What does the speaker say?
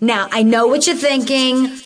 Now, I know what you're thinking.